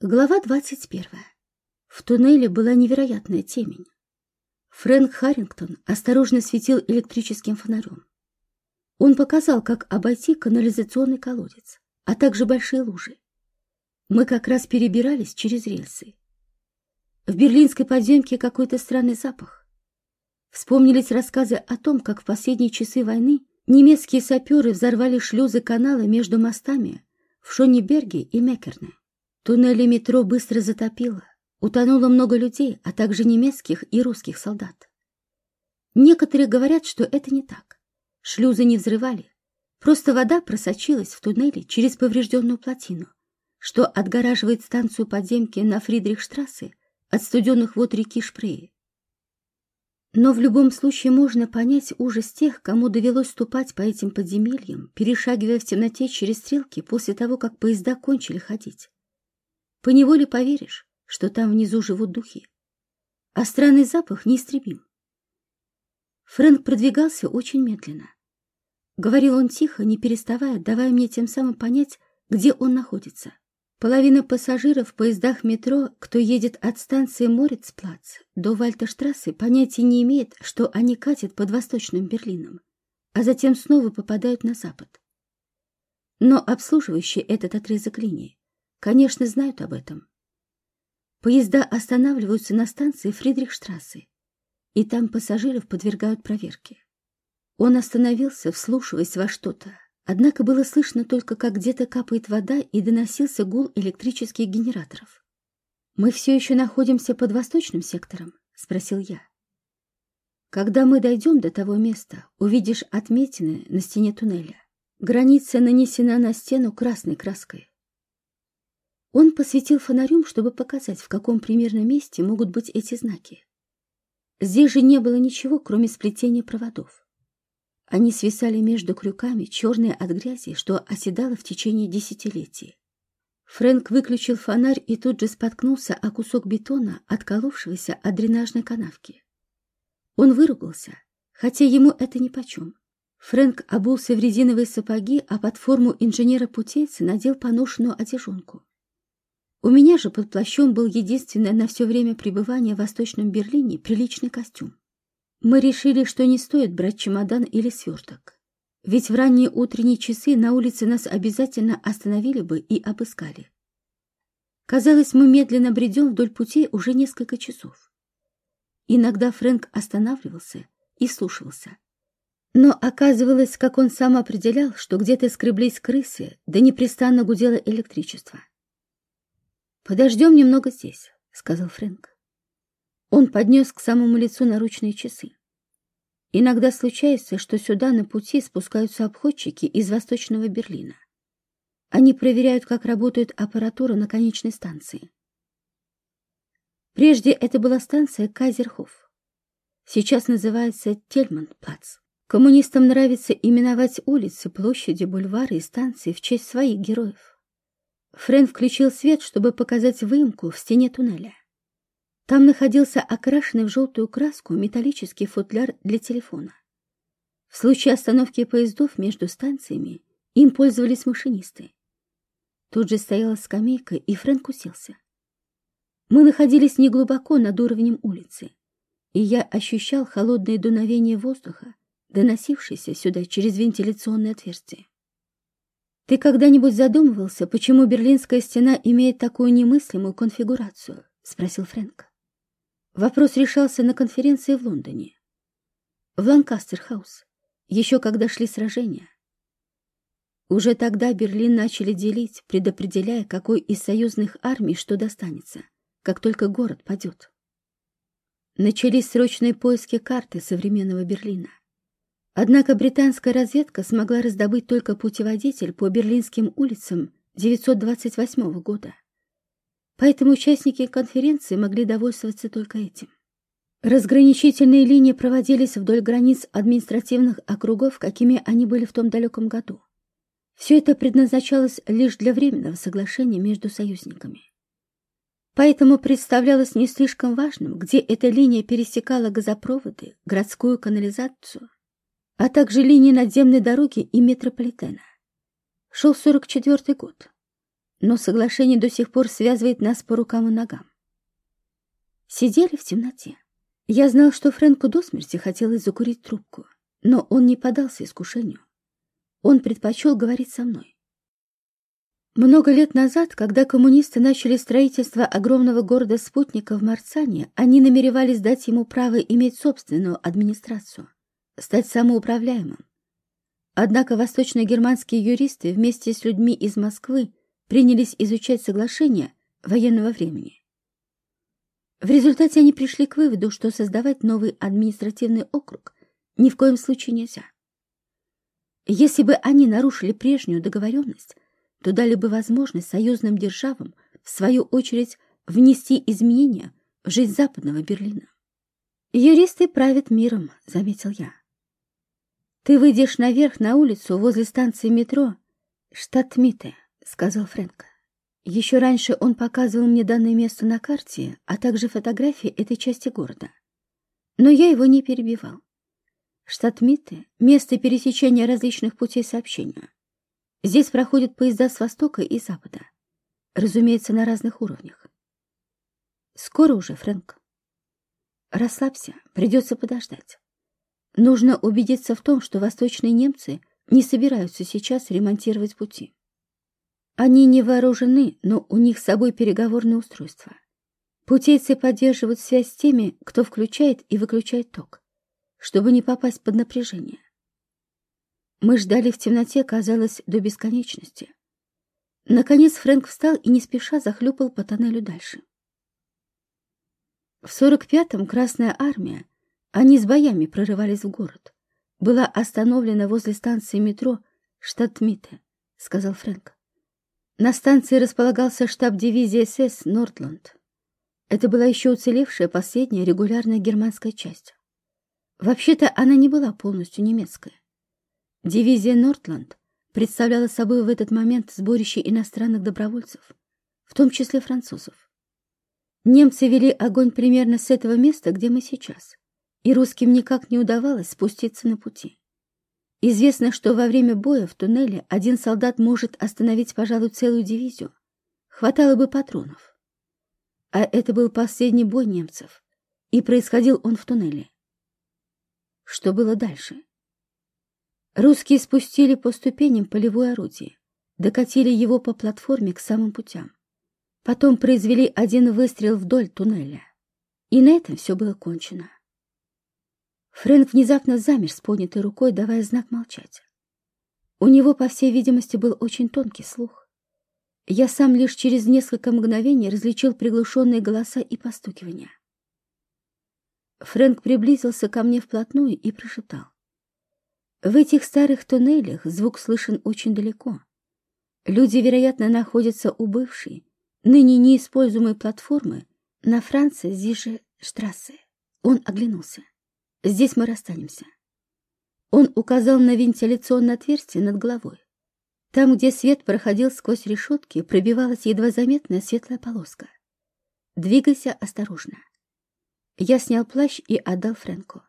Глава 21. В туннеле была невероятная темень. Фрэнк Харрингтон осторожно светил электрическим фонарем. Он показал, как обойти канализационный колодец, а также большие лужи. Мы как раз перебирались через рельсы. В берлинской подземке какой-то странный запах. Вспомнились рассказы о том, как в последние часы войны немецкие саперы взорвали шлюзы канала между мостами в Шонниберге и Мекерне. Туннели метро быстро затопило. Утонуло много людей, а также немецких и русских солдат. Некоторые говорят, что это не так. Шлюзы не взрывали. Просто вода просочилась в туннели через поврежденную плотину, что отгораживает станцию подземки на Фридрихштрассе от студенных вод реки Шпрее. Но в любом случае можно понять ужас тех, кому довелось ступать по этим подземельям, перешагивая в темноте через стрелки после того, как поезда кончили ходить. Поневоле поверишь, что там внизу живут духи. А странный запах неистребим. Фрэнк продвигался очень медленно. Говорил он тихо, не переставая, давая мне тем самым понять, где он находится. Половина пассажиров в поездах метро, кто едет от станции Морецплац до Вальташтрассы, понятия не имеет, что они катят под Восточным Берлином, а затем снова попадают на запад. Но обслуживающий этот отрезок линии конечно, знают об этом. Поезда останавливаются на станции Фридрихштрассе, и там пассажиров подвергают проверке. Он остановился, вслушиваясь во что-то, однако было слышно только, как где-то капает вода и доносился гул электрических генераторов. «Мы все еще находимся под восточным сектором?» — спросил я. «Когда мы дойдем до того места, увидишь отметины на стене туннеля. Граница нанесена на стену красной краской. Он посветил фонарем, чтобы показать, в каком примерно месте могут быть эти знаки. Здесь же не было ничего, кроме сплетения проводов. Они свисали между крюками, черные от грязи, что оседало в течение десятилетий. Фрэнк выключил фонарь и тут же споткнулся о кусок бетона, отколовшегося от дренажной канавки. Он выругался, хотя ему это нипочем. Фрэнк обулся в резиновые сапоги, а под форму инженера-путейца надел поношенную одежонку. У меня же под плащом был единственный на все время пребывания в Восточном Берлине приличный костюм. Мы решили, что не стоит брать чемодан или сверток. Ведь в ранние утренние часы на улице нас обязательно остановили бы и обыскали. Казалось, мы медленно бредем вдоль путей уже несколько часов. Иногда Фрэнк останавливался и слушался. Но оказывалось, как он сам определял, что где-то скреблись крысы, да непрестанно гудело электричество. «Подождем немного здесь», — сказал Фрэнк. Он поднес к самому лицу наручные часы. Иногда случается, что сюда на пути спускаются обходчики из Восточного Берлина. Они проверяют, как работает аппаратура на конечной станции. Прежде это была станция Кайзерхоф. Сейчас называется Тельман-плац. Коммунистам нравится именовать улицы, площади, бульвары и станции в честь своих героев. Френ включил свет, чтобы показать выемку в стене туннеля. Там находился окрашенный в желтую краску металлический футляр для телефона. В случае остановки поездов между станциями им пользовались машинисты. Тут же стояла скамейка, и Фрэнк уселся. Мы находились неглубоко над уровнем улицы, и я ощущал холодное дуновение воздуха, доносившееся сюда через вентиляционное отверстие. Ты когда-нибудь задумывался, почему Берлинская стена имеет такую немыслимую конфигурацию? Спросил Фрэнк. Вопрос решался на конференции в Лондоне. В Ланкастер-хаус, еще когда шли сражения. Уже тогда Берлин начали делить, предопределяя, какой из союзных армий что достанется, как только город падет. Начались срочные поиски карты современного Берлина. Однако британская разведка смогла раздобыть только путеводитель по берлинским улицам 928 года. Поэтому участники конференции могли довольствоваться только этим. Разграничительные линии проводились вдоль границ административных округов, какими они были в том далеком году. Все это предназначалось лишь для временного соглашения между союзниками. Поэтому представлялось не слишком важным, где эта линия пересекала газопроводы, городскую канализацию, а также линии надземной дороги и метрополитена. Шел 44-й год. но соглашение до сих пор связывает нас по рукам и ногам. Сидели в темноте. Я знал, что Фрэнку до смерти хотелось закурить трубку, но он не поддался искушению. Он предпочел говорить со мной. Много лет назад, когда коммунисты начали строительство огромного города-спутника в Марцане, они намеревались дать ему право иметь собственную администрацию, стать самоуправляемым. Однако восточно-германские юристы вместе с людьми из Москвы принялись изучать соглашения военного времени. В результате они пришли к выводу, что создавать новый административный округ ни в коем случае нельзя. Если бы они нарушили прежнюю договоренность, то дали бы возможность союзным державам, в свою очередь, внести изменения в жизнь Западного Берлина. «Юристы правят миром», — заметил я. «Ты выйдешь наверх на улицу возле станции метро Штатмите», — сказал Фрэнк. Еще раньше он показывал мне данное место на карте, а также фотографии этой части города. Но я его не перебивал. Штат место пересечения различных путей сообщения. Здесь проходят поезда с востока и запада. Разумеется, на разных уровнях. Скоро уже, Фрэнк. Расслабься, придется подождать. Нужно убедиться в том, что восточные немцы не собираются сейчас ремонтировать пути. Они не вооружены, но у них с собой переговорное устройство. Путейцы поддерживают связь с теми, кто включает и выключает ток чтобы не попасть под напряжение. Мы ждали в темноте, казалось, до бесконечности. Наконец Фрэнк встал и не спеша захлюпал по тоннелю дальше. В сорок пятом Красная Армия, они с боями прорывались в город, была остановлена возле станции метро штат Митте, сказал Фрэнк. На станции располагался штаб дивизии СС «Нордланд». Это была еще уцелевшая последняя регулярная германская часть. Вообще-то она не была полностью немецкая. Дивизия «Нортланд» представляла собой в этот момент сборище иностранных добровольцев, в том числе французов. Немцы вели огонь примерно с этого места, где мы сейчас, и русским никак не удавалось спуститься на пути. Известно, что во время боя в туннеле один солдат может остановить, пожалуй, целую дивизию. Хватало бы патронов. А это был последний бой немцев, и происходил он в туннеле. Что было дальше? Русские спустили по ступеням полевое орудие, докатили его по платформе к самым путям. Потом произвели один выстрел вдоль туннеля. И на этом все было кончено. Фрэнк внезапно замер с поднятой рукой, давая знак молчать. У него, по всей видимости, был очень тонкий слух. Я сам лишь через несколько мгновений различил приглушенные голоса и постукивания. Фрэнк приблизился ко мне вплотную и прошептал. В этих старых туннелях звук слышен очень далеко. Люди, вероятно, находятся у бывшей, ныне неиспользуемой платформы на Франции Зиже Штрассе. Он оглянулся. Здесь мы расстанемся. Он указал на вентиляционное отверстие над головой. Там, где свет проходил сквозь решетки, пробивалась едва заметная светлая полоска. Двигайся осторожно. Я снял плащ и отдал Фрэнку.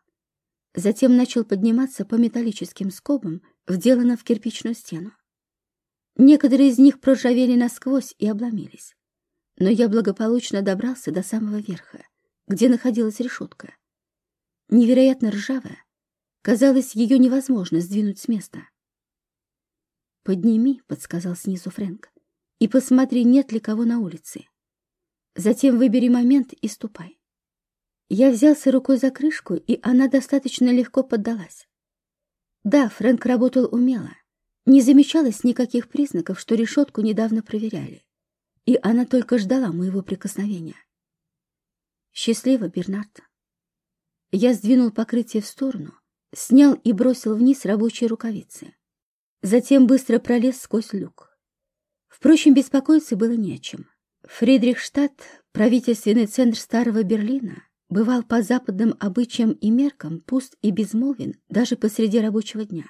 Затем начал подниматься по металлическим скобам, вделанным в кирпичную стену. Некоторые из них проржавели насквозь и обломились. Но я благополучно добрался до самого верха, где находилась решетка. Невероятно ржавая. Казалось, ее невозможно сдвинуть с места. «Подними», — подсказал снизу Фрэнк, — «и посмотри, нет ли кого на улице. Затем выбери момент и ступай». Я взялся рукой за крышку, и она достаточно легко поддалась. Да, Фрэнк работал умело. Не замечалось никаких признаков, что решетку недавно проверяли. И она только ждала моего прикосновения. Счастливо, Бернард. Я сдвинул покрытие в сторону, снял и бросил вниз рабочие рукавицы. Затем быстро пролез сквозь люк. Впрочем, беспокоиться было не о чем. Фридрихштадт, правительственный центр Старого Берлина, бывал по западным обычаям и меркам пуст и безмолвен даже посреди рабочего дня.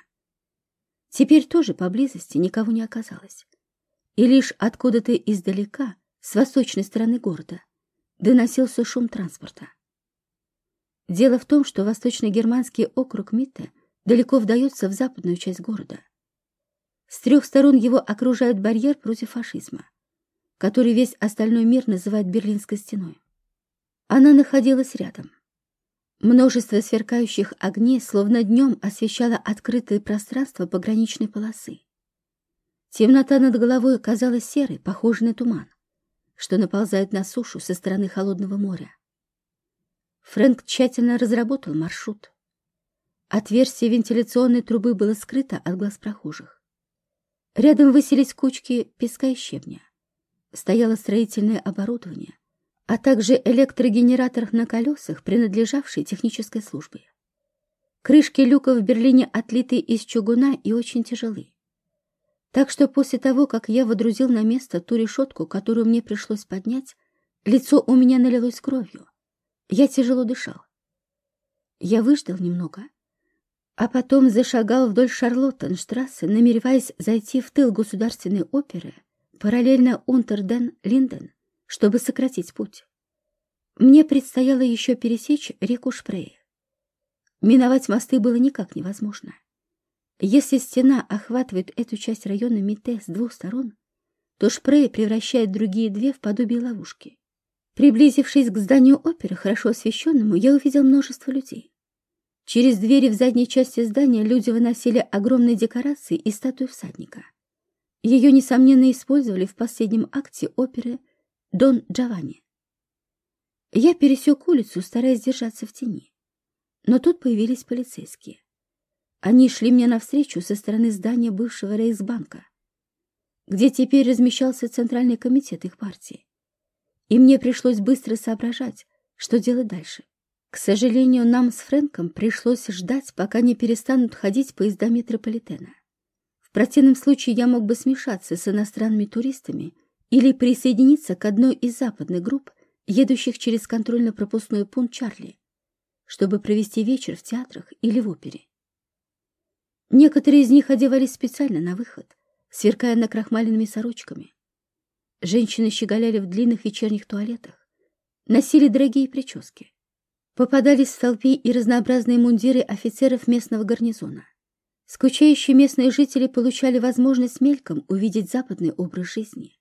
Теперь тоже поблизости никого не оказалось. И лишь откуда-то издалека, с восточной стороны города, доносился шум транспорта. Дело в том, что восточно-германский округ Митте далеко вдается в западную часть города. С трех сторон его окружает барьер против фашизма, который весь остальной мир называет Берлинской стеной. Она находилась рядом. Множество сверкающих огней словно днем освещало открытое пространство пограничной полосы. Темнота над головой казалась серой, похожей на туман, что наползает на сушу со стороны холодного моря. Фрэнк тщательно разработал маршрут. Отверстие вентиляционной трубы было скрыто от глаз прохожих. Рядом высились кучки песка и щебня. Стояло строительное оборудование, а также электрогенератор на колесах, принадлежавший технической службе. Крышки люков в Берлине отлиты из чугуна и очень тяжелы. Так что после того, как я водрузил на место ту решетку, которую мне пришлось поднять, лицо у меня налилось кровью. Я тяжело дышал. Я выждал немного, а потом зашагал вдоль Шарлоттенштрассе, намереваясь зайти в тыл государственной оперы, параллельно Унтерден-Линден, чтобы сократить путь. Мне предстояло еще пересечь реку Шпрее. Миновать мосты было никак невозможно. Если стена охватывает эту часть района Мите с двух сторон, то Шпрее превращает другие две в подобие ловушки. Приблизившись к зданию оперы, хорошо освещенному, я увидел множество людей. Через двери в задней части здания люди выносили огромные декорации и статую всадника. Ее, несомненно, использовали в последнем акте оперы «Дон Джованни». Я пересек улицу, стараясь держаться в тени. Но тут появились полицейские. Они шли мне навстречу со стороны здания бывшего Рейхсбанка, где теперь размещался Центральный комитет их партии. И мне пришлось быстро соображать, что делать дальше. К сожалению, нам с Фрэнком пришлось ждать, пока не перестанут ходить поезда метрополитена. В противном случае я мог бы смешаться с иностранными туристами или присоединиться к одной из западных групп, едущих через контрольно-пропускной пункт Чарли, чтобы провести вечер в театрах или в опере. Некоторые из них одевались специально на выход, сверкая накрахмаленными сорочками. Женщины щеголяли в длинных вечерних туалетах, носили дорогие прически. Попадались в толпе и разнообразные мундиры офицеров местного гарнизона. Скучающие местные жители получали возможность мельком увидеть западный образ жизни.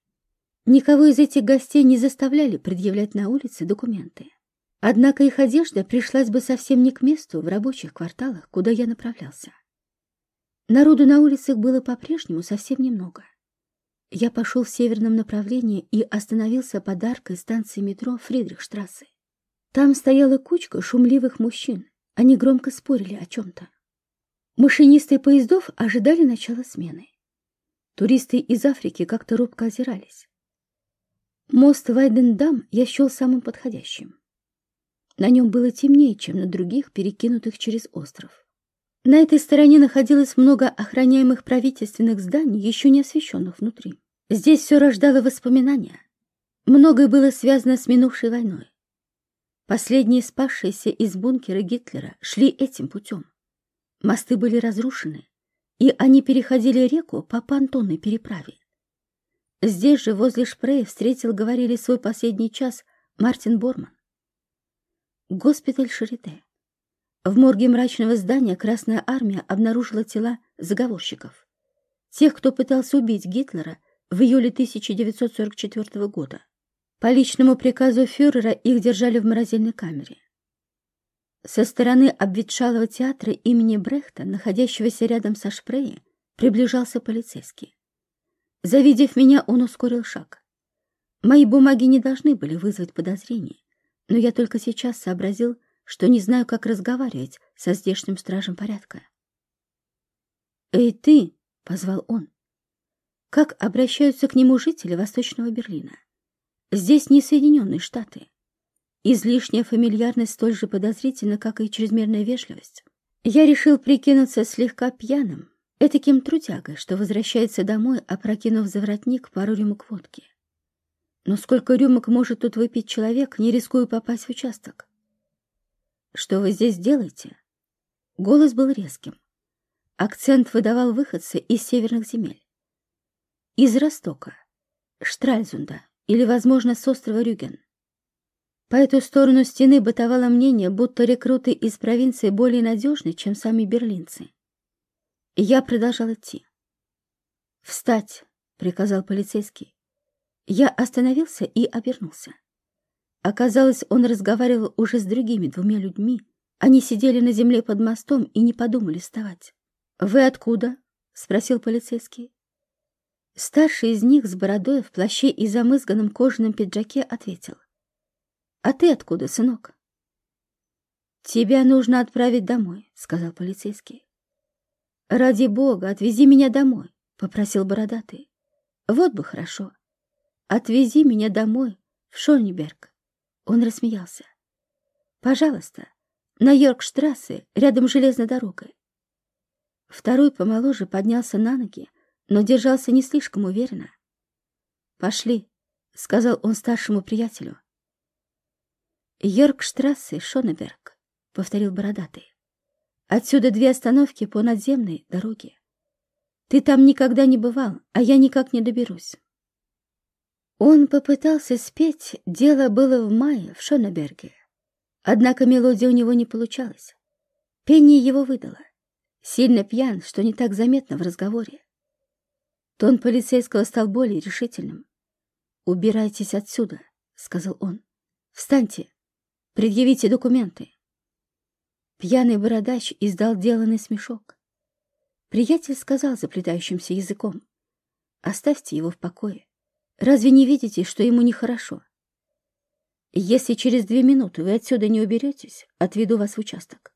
Никого из этих гостей не заставляли предъявлять на улице документы. Однако их одежда пришлась бы совсем не к месту в рабочих кварталах, куда я направлялся. Народу на улицах было по-прежнему совсем немного. Я пошел в северном направлении и остановился под аркой станции метро Фридрихштрассе. Там стояла кучка шумливых мужчин. Они громко спорили о чем-то. Машинисты поездов ожидали начала смены. Туристы из Африки как-то робко озирались. Мост Вайдендам я счел самым подходящим. На нем было темнее, чем на других, перекинутых через остров. На этой стороне находилось много охраняемых правительственных зданий, еще не освещенных внутри. Здесь все рождало воспоминания. Многое было связано с минувшей войной. Последние спасшиеся из бункера Гитлера шли этим путем. Мосты были разрушены, и они переходили реку по понтонной переправе. Здесь же, возле Шпрея, встретил, говорили, свой последний час Мартин Борман. Госпиталь Шарите. В морге мрачного здания Красная Армия обнаружила тела заговорщиков. Тех, кто пытался убить Гитлера в июле 1944 года. По личному приказу фюрера их держали в морозильной камере. Со стороны обветшалого театра имени Брехта, находящегося рядом со Шпрее, приближался полицейский. Завидев меня, он ускорил шаг. Мои бумаги не должны были вызвать подозрений, но я только сейчас сообразил, что не знаю, как разговаривать со здешним стражем порядка. «Эй, ты!» — позвал он. Как обращаются к нему жители Восточного Берлина? Здесь не Соединенные Штаты. Излишняя фамильярность столь же подозрительна, как и чрезмерная вежливость. Я решил прикинуться слегка пьяным, этаким трудягой, что возвращается домой, опрокинув за воротник пару рюмок водки. Но сколько рюмок может тут выпить человек, не рискуя попасть в участок? Что вы здесь делаете? Голос был резким. Акцент выдавал выходцы из северных земель. Из Ростока, Штральзунда, или, возможно, с острова Рюген. По эту сторону стены бытовало мнение, будто рекруты из провинции более надежны, чем сами берлинцы. Я продолжал идти. «Встать!» — приказал полицейский. Я остановился и обернулся. Оказалось, он разговаривал уже с другими двумя людьми. Они сидели на земле под мостом и не подумали вставать. «Вы откуда?» — спросил полицейский. Старший из них с бородой в плаще и замызганном кожаном пиджаке ответил. «А ты откуда, сынок?» «Тебя нужно отправить домой», — сказал полицейский. «Ради бога, отвези меня домой», — попросил бородатый. «Вот бы хорошо. Отвези меня домой, в Шонниберг». Он рассмеялся. «Пожалуйста, на Йоркштрассе, рядом с железной дорогой». Второй помоложе поднялся на ноги, но держался не слишком уверенно. «Пошли», — сказал он старшему приятелю. «Йоркштрассе, Шонеберг», — повторил бородатый. «Отсюда две остановки по надземной дороге. Ты там никогда не бывал, а я никак не доберусь». Он попытался спеть «Дело было в мае» в Шонеберге. Однако мелодия у него не получалась. Пение его выдало. Сильно пьян, что не так заметно в разговоре. Тон полицейского стал более решительным. «Убирайтесь отсюда», — сказал он. «Встаньте, предъявите документы». Пьяный бородач издал деланный смешок. Приятель сказал заплетающимся языком. «Оставьте его в покое. Разве не видите, что ему нехорошо? Если через две минуты вы отсюда не уберетесь, отведу вас в участок».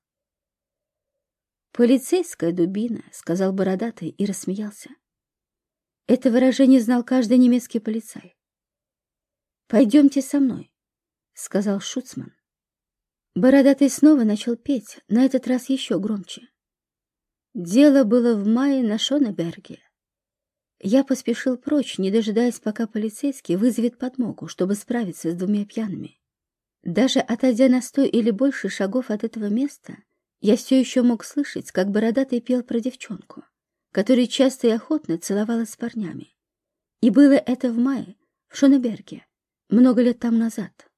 «Полицейская дубина», — сказал бородатый и рассмеялся. Это выражение знал каждый немецкий полицай. «Пойдемте со мной», — сказал Шуцман. Бородатый снова начал петь, на этот раз еще громче. Дело было в мае на Шонеберге. Я поспешил прочь, не дожидаясь, пока полицейский вызовет подмогу, чтобы справиться с двумя пьяными. Даже отойдя на сто или больше шагов от этого места, я все еще мог слышать, как бородатый пел про девчонку который часто и охотно целовалась с парнями. И было это в мае, в Шонеберге, много лет там назад.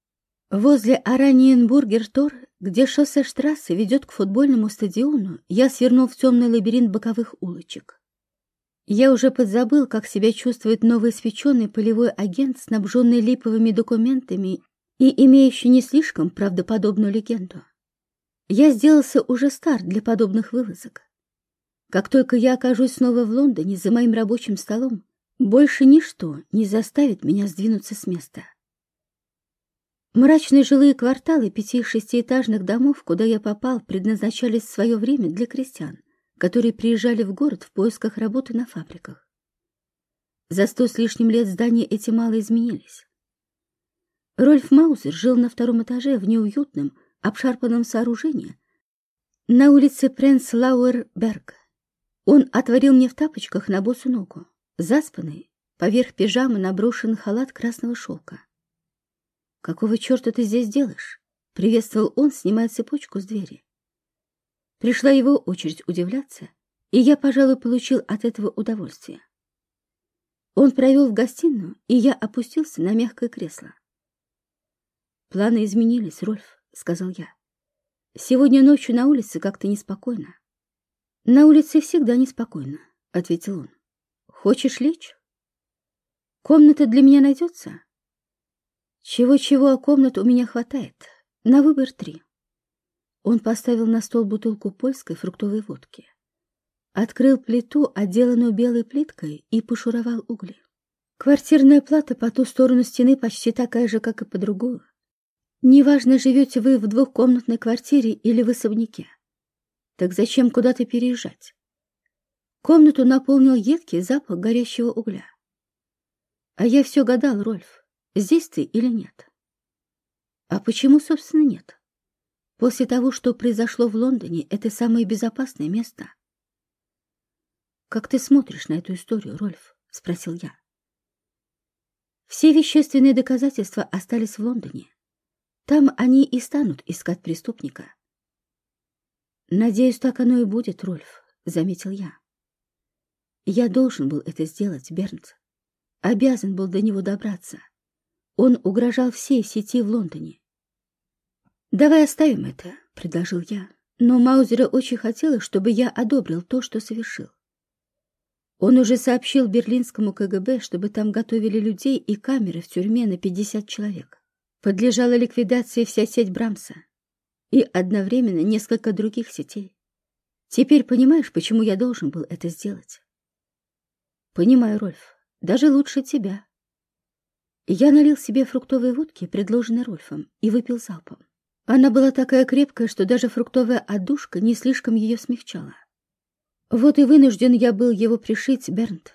Возле Араниенбургер-Тор, где шоссе Штрассе ведет к футбольному стадиону, я свернул в темный лабиринт боковых улочек. Я уже подзабыл, как себя чувствует новый свеченный полевой агент, снабженный липовыми документами и имеющий не слишком правдоподобную легенду. Я сделался уже стар для подобных вылазок. Как только я окажусь снова в Лондоне за моим рабочим столом, больше ничто не заставит меня сдвинуться с места. Мрачные жилые кварталы пяти-шестиэтажных домов, куда я попал, предназначались в свое время для крестьян, которые приезжали в город в поисках работы на фабриках. За сто с лишним лет здания эти мало изменились. Рольф Маузер жил на втором этаже в неуютном, обшарпанном сооружении на улице Пренцлауэр-Берг. Он отворил мне в тапочках на босу ногу, заспанный, поверх пижамы наброшен халат красного шелка. «Какого черта ты здесь делаешь?» — приветствовал он, снимая цепочку с двери. Пришла его очередь удивляться, и я, пожалуй, получил от этого удовольствие. Он провел в гостиную, и я опустился на мягкое кресло. «Планы изменились, Рольф», — сказал я. «Сегодня ночью на улице как-то неспокойно. «На улице всегда неспокойно», — ответил он. «Хочешь лечь? Комната для меня найдется?» «Чего-чего, а комнат у меня хватает. На выбор три». Он поставил на стол бутылку польской фруктовой водки. Открыл плиту, отделанную белой плиткой, и пошуровал угли. Квартирная плата по ту сторону стены почти такая же, как и по другую. Неважно, живете вы в двухкомнатной квартире или в особняке. Так зачем куда-то переезжать? Комнату наполнил едкий запах горящего угля. А я все гадал, Рольф, здесь ты или нет? А почему, собственно, нет? После того, что произошло в Лондоне, это самое безопасное место. «Как ты смотришь на эту историю, Рольф?» — спросил я. Все вещественные доказательства остались в Лондоне. Там они и станут искать преступника. «Надеюсь, так оно и будет, Рольф», — заметил я. «Я должен был это сделать, Бернт. Обязан был до него добраться. Он угрожал всей сети в Лондоне». «Давай оставим это», — предложил я. Но Маузера очень хотелось, чтобы я одобрил то, что совершил. Он уже сообщил берлинскому КГБ, чтобы там готовили людей и камеры в тюрьме на 50 человек. Подлежала ликвидации вся сеть Брамса и одновременно несколько других сетей. Теперь понимаешь, почему я должен был это сделать? Понимаю, Рольф, даже лучше тебя. Я налил себе фруктовой водки, предложенной Рольфом, и выпил залпом. Она была такая крепкая, что даже фруктовая отдушка не слишком ее смягчала. Вот и вынужден я был его пришить, Бернт.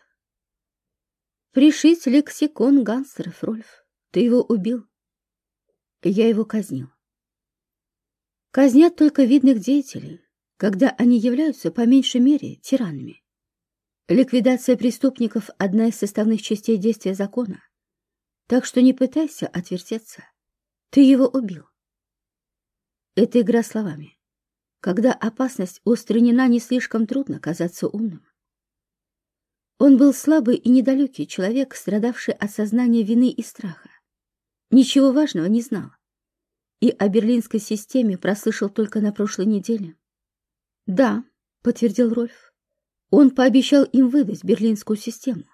Пришить лексикон гангстеров, Рольф. Ты его убил. Я его казнил. Казнят только видных деятелей, когда они являются по меньшей мере тиранами. Ликвидация преступников — одна из составных частей действия закона. Так что не пытайся отвертеться. Ты его убил. Это игра словами. Когда опасность устранена, не слишком трудно казаться умным. Он был слабый и недалекий человек, страдавший от сознания вины и страха. Ничего важного не знал. И о берлинской системе прослышал только на прошлой неделе. «Да», — подтвердил Рольф, — «он пообещал им выдать берлинскую систему.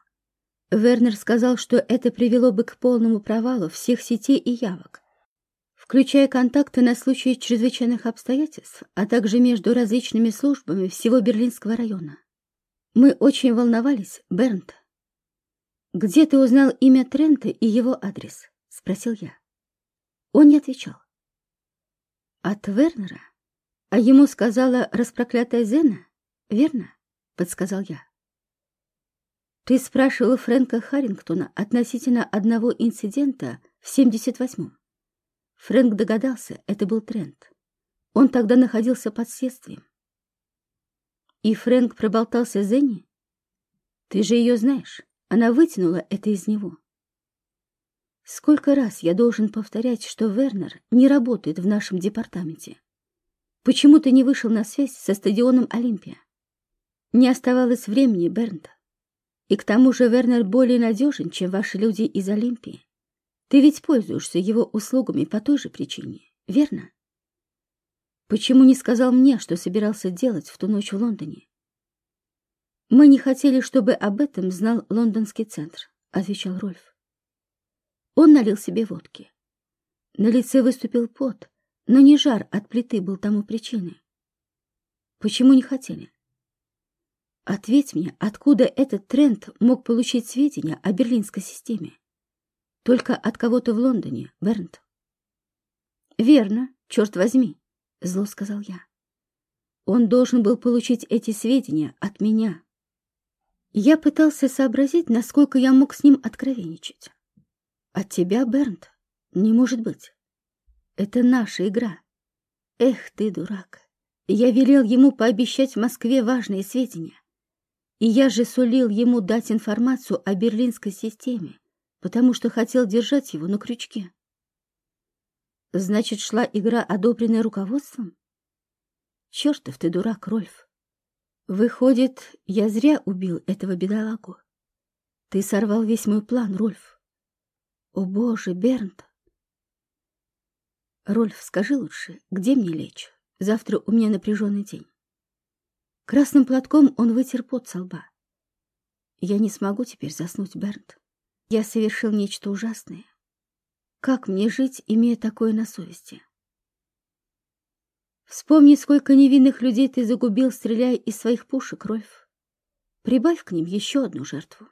Вернер сказал, что это привело бы к полному провалу всех сетей и явок, включая контакты на случай чрезвычайных обстоятельств, а также между различными службами всего Берлинского района. Мы очень волновались, Бернт. «Где ты узнал имя Трента и его адрес?» — спросил я. Он не отвечал. «От Вернера? А ему сказала распроклятая Зена, верно?» — подсказал я. «Ты спрашивал Фрэнка Харрингтона относительно одного инцидента в 78-м. Фрэнк догадался, это был тренд. Он тогда находился под следствием. И Фрэнк проболтался Зенни? Ты же ее знаешь. Она вытянула это из него. Сколько раз я должен повторять, что Вернер не работает в нашем департаменте? Почему ты не вышел на связь со стадионом Олимпия? Не оставалось времени, Бернта. И к тому же Вернер более надежен, чем ваши люди из Олимпии. Ты ведь пользуешься его услугами по той же причине, верно? Почему не сказал мне, что собирался делать в ту ночь в Лондоне? Мы не хотели, чтобы об этом знал лондонский центр, отвечал Рольф. Он налил себе водки. На лице выступил пот, но не жар от плиты был тому причиной. Почему не хотели? Ответь мне, откуда этот тренд мог получить сведения о берлинской системе? Только от кого-то в Лондоне, Бернт. Верно, черт возьми, зло сказал я. Он должен был получить эти сведения от меня. Я пытался сообразить, насколько я мог с ним откровенничать. От тебя, Бернт, не может быть. Это наша игра. Эх ты, дурак. Я велел ему пообещать в Москве важные сведения. И я же сулил ему дать информацию о берлинской системе, потому что хотел держать его на крючке. Значит, шла игра, одобренная руководством? Чертов ты дурак, Рольф. Выходит, я зря убил этого бедолагу. Ты сорвал весь мой план, Рольф. О, боже, Бернт! Рольф, скажи лучше, где мне лечь? Завтра у меня напряженный день. Красным платком он вытер пот со лба. Я не смогу теперь заснуть, Бернт. Я совершил нечто ужасное. Как мне жить, имея такое на совести? Вспомни, сколько невинных людей ты загубил, стреляя из своих пушек, Рольф. Прибавь к ним еще одну жертву.